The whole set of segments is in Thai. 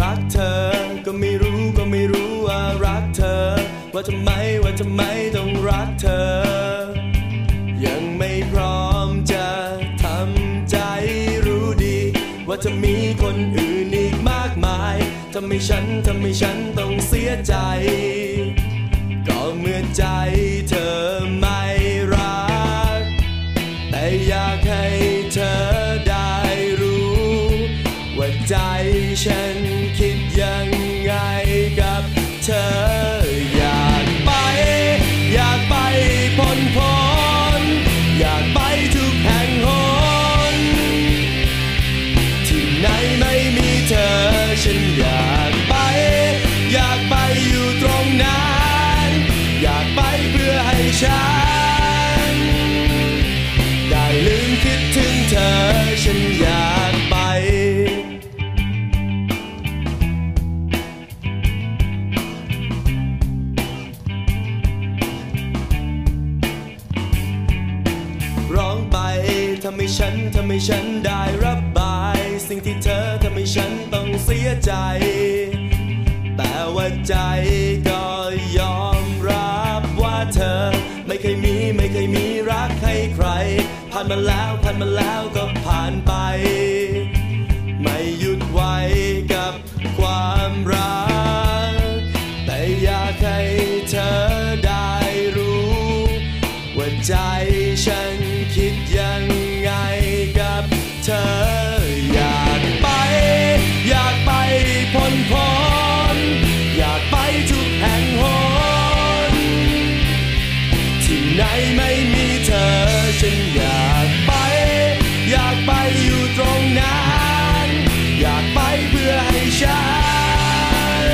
รักเธอ ก็ไม่รู้ก็ไม่รู้ว่ารักเธอ ว่าทำไมว่าทำไมต้องรักเธอ ยังไม่พร้อมจะทำใจรู้ดี ว่าจะมีคนอื่นอีกมากมายทำให้ฉันทำให้ฉันต้องเสียใจ ฉันอยากไป ร้องไปทำให้ฉันทำให้ฉันได้รับบาย สิ่งที่เธอทำให้ฉันต้องเสียใจ แต่ว่าใจก็ยอมรับว่าเธอ ไม่เคยมีไม่เคยมีรักให้ใคร ผ่านมาแล้วผ่านมาแล้วก็ผ่านไป ตรงนั้น อยากไปเพื่อให้ฉัน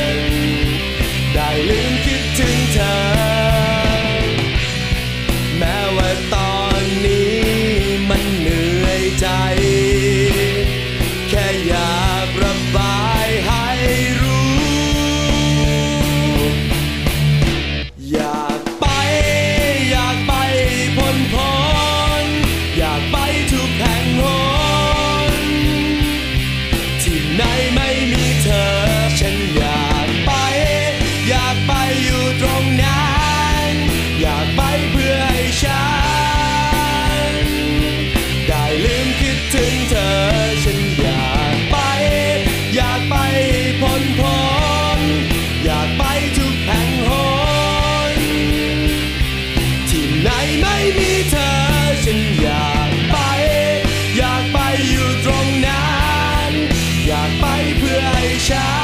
ได้ลืมคิดถึงเธอ แม้ว่าตอนนี้มันเหนื่อยใจ มีเธอฉันอยากไป อยากไปอยู่ตรงนั้น อยากไปเพื่อให้ฉัน